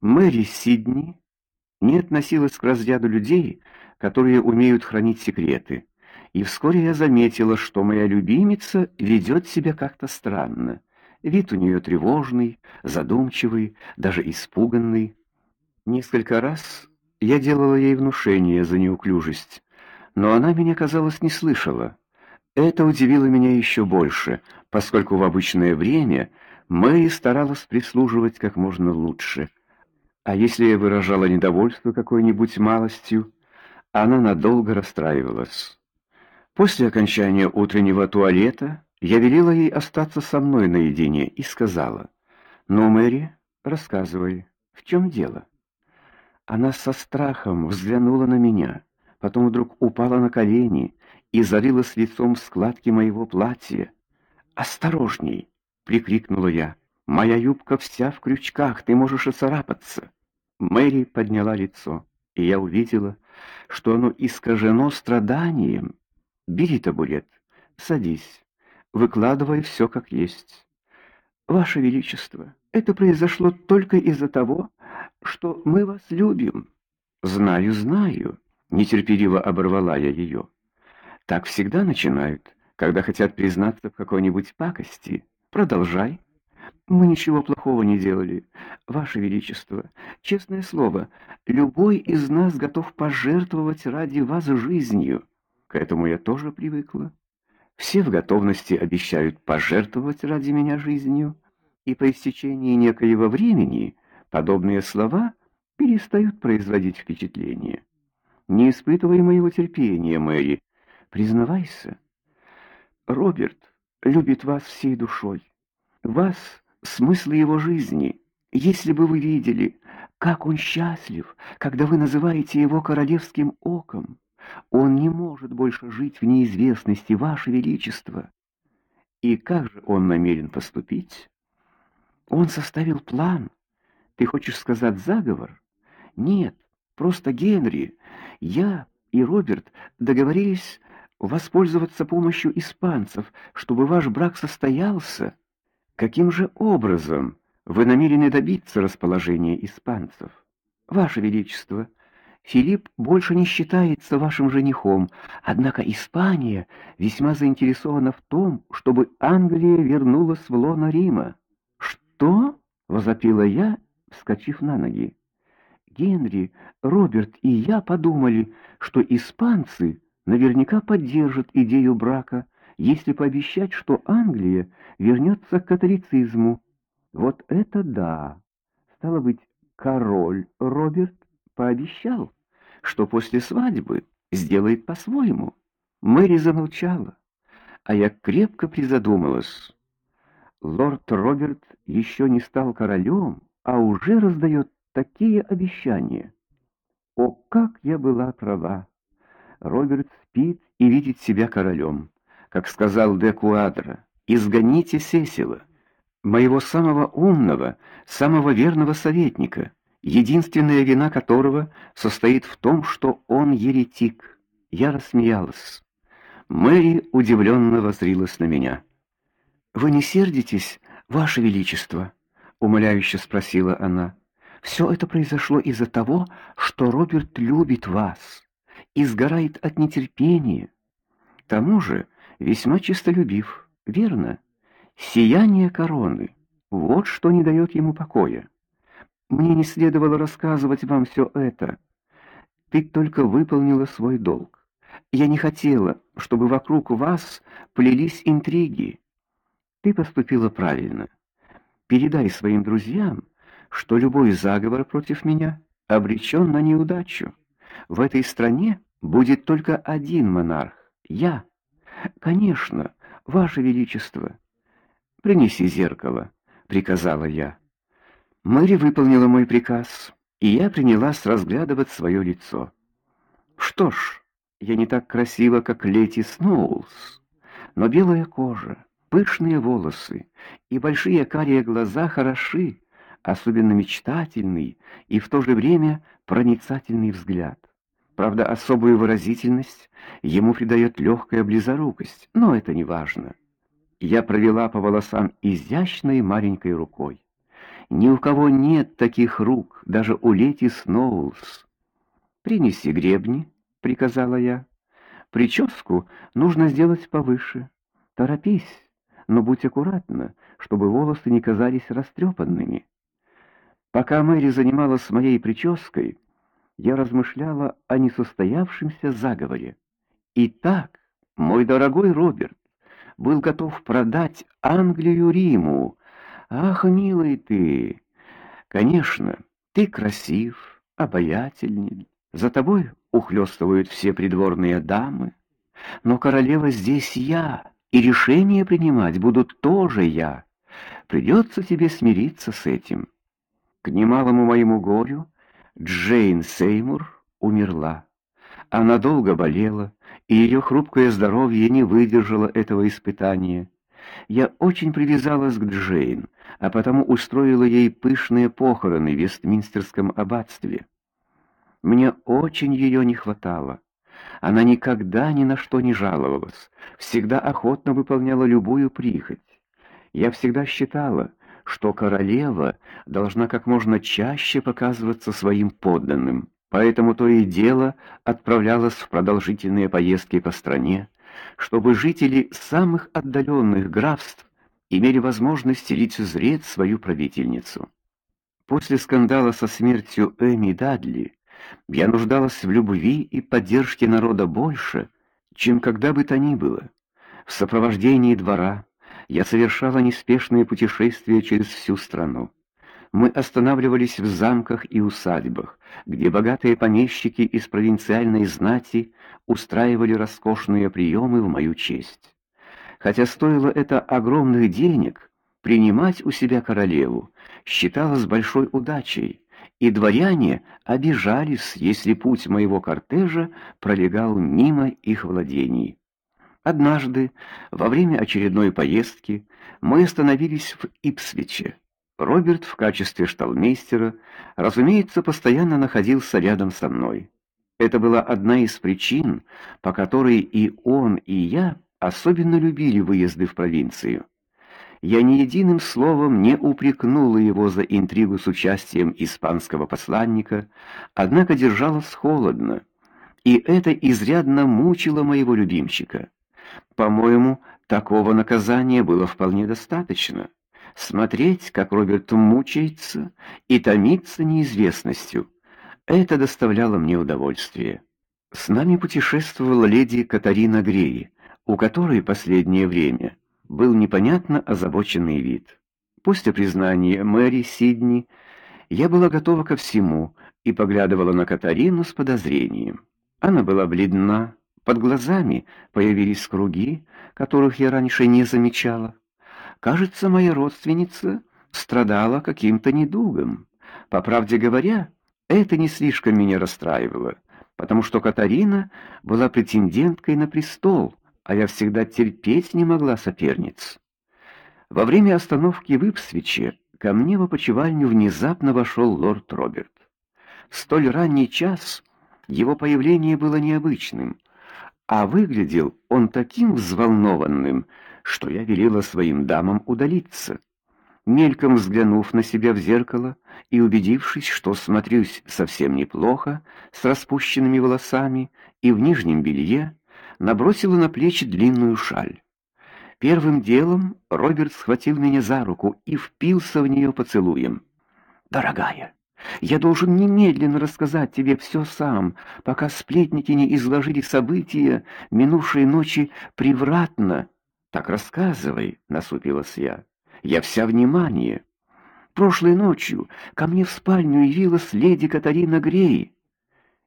Мэри Сидни не относилась к разряду людей, которые умеют хранить секреты. И вскоре я заметила, что моя любимица ведет себя как-то странно. Вид у нее тревожный, задумчивый, даже испуганный. Несколько раз я делала ей внушение за неуклюжесть, но она меня, казалось, не слышала. Это удивило меня еще больше, поскольку в обычное время Мэри старалась прислуживать как можно лучше. А если я выражала недовольство какой-нибудь малостью, она надолго расстраивалась. После окончания утреннего туалета я велела ей остаться со мной наедине и сказала: "Ну, Мэри, рассказывай, в чем дело?" Она со страхом взглянула на меня, потом вдруг упала на колени и зарылась лицом в складки моего платья. "Осторожней!" прикрикнула я. "Моя юбка вся в крючках, ты можешь оцарапаться". Мэри подняла лицо, и я увидела, что оно искажено страданием. Бери табурет, садись, выкладывай все как есть. Ваше величество, это произошло только из-за того, что мы вас любим. Знаю, знаю, нетерпеливо оборвала я ее. Так всегда начинают, когда хотят признаться в какой-нибудь пакости. Продолжай. Мы ничего плохого не делали, ваше величество. Честное слово, любой из нас готов пожертвовать ради вас жизнью. К этому я тоже привыкла. Все в готовности обещают пожертвовать ради меня жизнью, и по истечении некоего времени подобные слова перестают производить впечатление. Не испытывай моего терпения, Мэри. Признавайся. Роберт любит вас всей душой. Вас смысл его жизни. Если бы вы видели, как он счастлив, когда вы называете его королевским оком. Он не может больше жить в неизвестности, ваше величество. И как же он намерен поступить? Он составил план. Ты хочешь сказать заговор? Нет, просто Генри, я и Роберт договорились воспользоваться помощью испанцев, чтобы ваш брак состоялся. Каким же образом вы намерены добиться расположения испанцев? Ваше величество, Филипп больше не считается вашим женихом, однако Испания весьма заинтересована в том, чтобы Англия вернулась в лоно Рима. Что? возопила я, вскочив на ноги. Генри, Роберт и я подумали, что испанцы наверняка поддержат идею брака если пообещать, что Англия вернется к католицизму. Вот это да. Стало быть, король Роберт пообещал, что после свадьбы сделает по-своему. Мэри замолчала, а я крепко призадумалась. Лорд Роберт еще не стал королем, а уже раздает такие обещания. О, как я была права! Роберт спит и видит себя королем как сказал де Куадро, изгоните Сесила, моего самого умного, самого верного советника, единственная вина которого состоит в том, что он еретик. Я рассмеялась. Мэри удивленно воззрилась на меня. Вы не сердитесь, ваше величество, умоляюще спросила она. Все это произошло из-за того, что Роберт любит вас и сгорает от нетерпения. К тому же, весьма честолюбив, верно? Сияние короны вот что не дает ему покоя. Мне не следовало рассказывать вам все это. Ты только выполнила свой долг. Я не хотела, чтобы вокруг вас плелись интриги. Ты поступила правильно. Передай своим друзьям, что любой заговор против меня обречен на неудачу. В этой стране будет только один монарх я. Конечно, ваше величество. Принеси зеркало, приказала я. Мэри выполнила мой приказ, и я принялась разглядывать свое лицо. Что ж, я не так красива, как леди Сноулс, но белая кожа, пышные волосы и большие карие глаза хороши, особенно мечтательный и в то же время проницательный взгляд. Правда, особую выразительность ему придает легкая близорукость, но это не важно. Я провела по волосам изящной маленькой рукой. Ни у кого нет таких рук, даже у Лети Сноулс. Принеси гребни, приказала я. Прическу нужно сделать повыше. Торопись, но будь аккуратна, чтобы волосы не казались растрепанными. Пока Мэри занималась моей прической, я размышляла о несостоявшемся заговоре. Итак, мой дорогой Роберт был готов продать Англию Риму. Ах, милый ты! Конечно, ты красив, обаятельный, за тобой ухлёстывают все придворные дамы, но королева здесь я, и решение принимать буду тоже я. Придется тебе смириться с этим. К немалому моему горю Джейн Сеймур умерла. Она долго болела, и ее хрупкое здоровье не выдержало этого испытания. Я очень привязалась к Джейн, а потому устроила ей пышные похороны в Вестминстерском аббатстве. Мне очень ее не хватало. Она никогда ни на что не жаловалась, всегда охотно выполняла любую прихоть. Я всегда считала, что королева должна как можно чаще показываться своим подданным. Поэтому то и дело отправлялась в продолжительные поездки по стране, чтобы жители самых отдаленных графств имели возможность лицезреть свою правительницу. После скандала со смертью Эми Дадли я нуждалась в любви и поддержке народа больше, чем когда бы то ни было. В сопровождении двора я совершала неспешные путешествия через всю страну. Мы останавливались в замках и усадьбах, где богатые помещики из провинциальной знати устраивали роскошные приемы в мою честь. Хотя стоило это огромных денег, принимать у себя королеву считалось большой удачей и дворяне обижались, если путь моего кортежа пролегал мимо их владений. Однажды, во время очередной поездки, мы остановились в Ипсвиче. Роберт в качестве шталмейстера, разумеется, постоянно находился рядом со мной. Это была одна из причин, по которой и он, и я особенно любили выезды в провинцию. Я ни единым словом не упрекнула его за интригу с участием испанского посланника, однако держалась холодно, и это изрядно мучило моего любимчика. По-моему, такого наказания было вполне достаточно. Смотреть, как Роберт мучается и томится неизвестностью, это доставляло мне удовольствие. С нами путешествовала леди Катарина Грей, у которой последнее время был непонятно озабоченный вид. После признания Мэри Сидни я была готова ко всему и поглядывала на Катарину с подозрением. Она была бледна, под глазами появились круги, которых я раньше не замечала. Кажется, моя родственница страдала каким-то недугом. По правде говоря, это не слишком меня расстраивало, потому что Катарина была претенденткой на престол а я всегда терпеть не могла соперниц. Во время остановки в Ипсвиче ко мне в опочивальню внезапно вошел лорд Роберт. В столь ранний час его появление было необычным, а выглядел он таким взволнованным, что я велела своим дамам удалиться. Мельком взглянув на себя в зеркало и убедившись, что смотрюсь совсем неплохо, с распущенными волосами и в нижнем белье, набросила на плечи длинную шаль. Первым делом Роберт схватил меня за руку и впился в нее поцелуем. Дорогая, я должен немедленно рассказать тебе все сам, пока сплетники не изложили события минувшей ночи превратно. Так рассказывай, насупилась я. Я вся внимание. Прошлой ночью ко мне в спальню явилась леди Катарина Грей.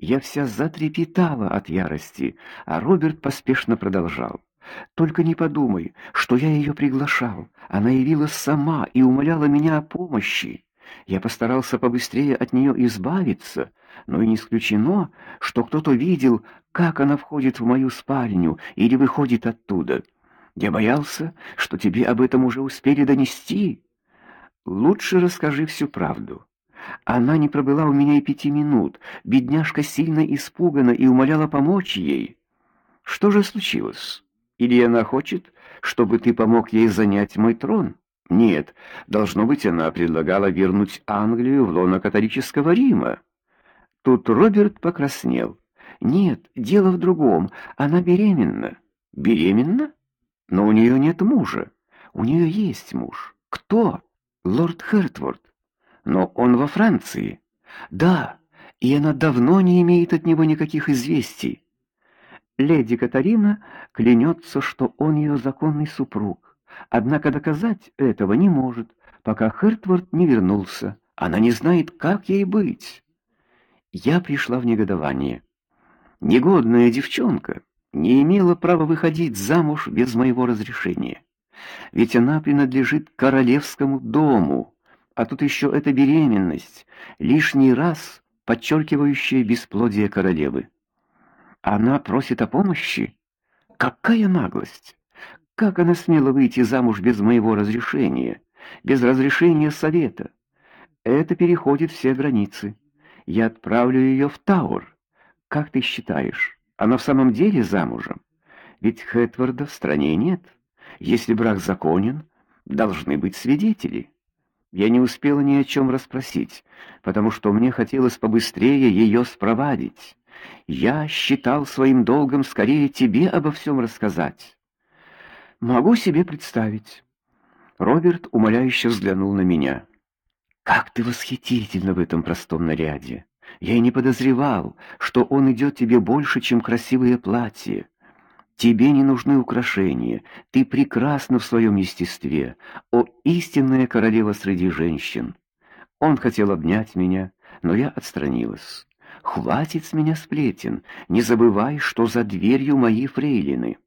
Я вся затрепетала от ярости, а Роберт поспешно продолжал: "Только не подумай, что я ее приглашал. Она явилась сама и умоляла меня о помощи. Я постарался побыстрее от нее избавиться, но и не исключено, что кто-то видел, как она входит в мою спальню или выходит оттуда. Я боялся, что тебе об этом уже успели донести. Лучше расскажи всю правду. Она не пробыла у меня и пяти минут. Бедняжка сильно испугана и умоляла помочь ей. Что же случилось? Или она хочет, чтобы ты помог ей занять мой трон? Нет, должно быть, она предлагала вернуть Англию в лоно католического Рима. Тут Роберт покраснел. Нет, дело в другом. Она беременна. Беременна? Но у нее нет мужа. У нее есть муж. Кто? Лорд Хертворд. Но он во Франции. Да, и она давно не имеет от него никаких известий. Леди Катарина клянется, что он ее законный супруг. Однако доказать этого не может, пока Хертворд не вернулся. Она не знает, как ей быть. Я пришла в негодование. Негодная девчонка не имела права выходить замуж без моего разрешения. Ведь она принадлежит королевскому дому, а тут еще эта беременность, лишний раз подчеркивающая бесплодие королевы. Она просит о помощи? Какая наглость! Как она смела выйти замуж без моего разрешения, без разрешения совета? Это переходит все границы. Я отправлю ее в Тауэр. Как ты считаешь, она в самом деле замужем? Ведь Хэтворда в стране нет. Если брак законен, должны быть свидетели. Я не успела ни о чем расспросить, потому что мне хотелось побыстрее ее спровадить. Я считал своим долгом скорее тебе обо всем рассказать. Могу себе представить. Роберт умоляюще взглянул на меня. Как ты восхитительна в этом простом наряде. Я и не подозревал, что он идет тебе больше, чем красивое платье. Тебе не нужны украшения. Ты прекрасна в своем естестве, о истинная королева среди женщин. Он хотел обнять меня, но я отстранилась. Хватит с меня сплетен. Не забывай, что за дверью мои фрейлины.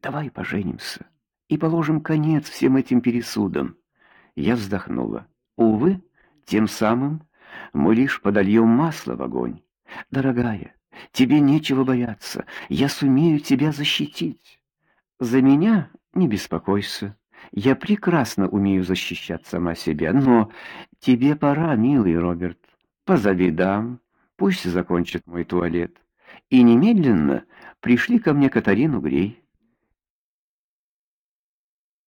Давай поженимся и положим конец всем этим пересудам. Я вздохнула. Увы, тем самым мы лишь подольем масло в огонь. Дорогая, тебе нечего бояться. Я сумею тебя защитить. За меня не беспокойся. Я прекрасно умею защищать сама себя, но тебе пора, милый Роберт. Позови дам, пусть закончат мой туалет. И немедленно пришли ко мне Катарину Грей.